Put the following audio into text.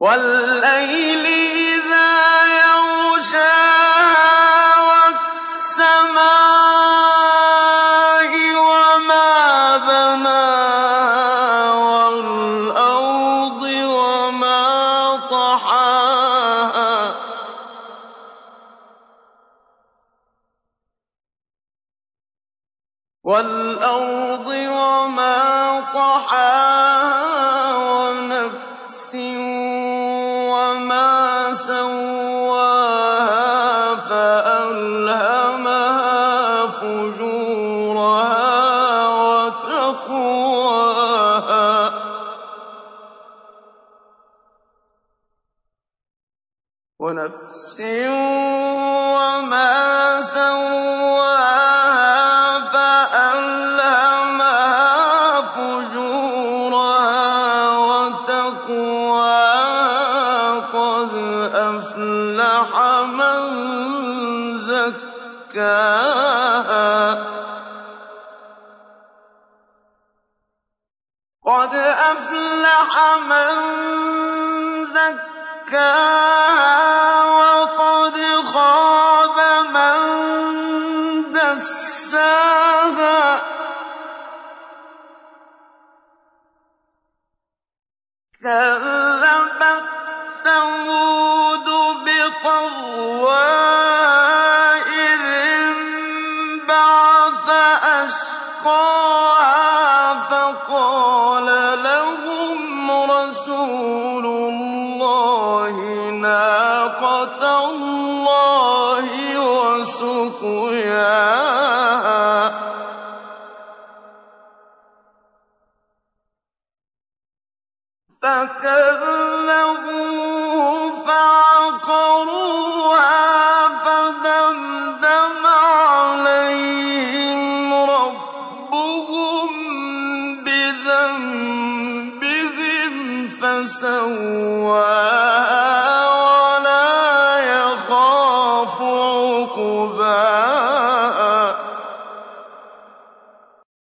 والليل إذا يغشاها والسماء وما بناها والأرض وما طحاها. وَالْأَرْضِ وَمَا طَحَاهَا. سَوَّاهَا فَأَلْهَمَهَا فُجُورَهَا وَتَقْوَاهَا. وَنَفْسٍ قَدْ أَفْلَحَ مَن زَكَّاهَا وَقَدْ خَابَ مَن دَسَّاهَا. كَذَّبَتْ نَاقَةَ اللَّهِ وَسُقْيَاهَا. فَكَذَّبُوهُ فَعَقَرُوهَا فَدَمْدَمَ عَلَيْهِمْ رَبُّهُم بِذَنبِهِمْ فَسَوَّاهَا عقبى.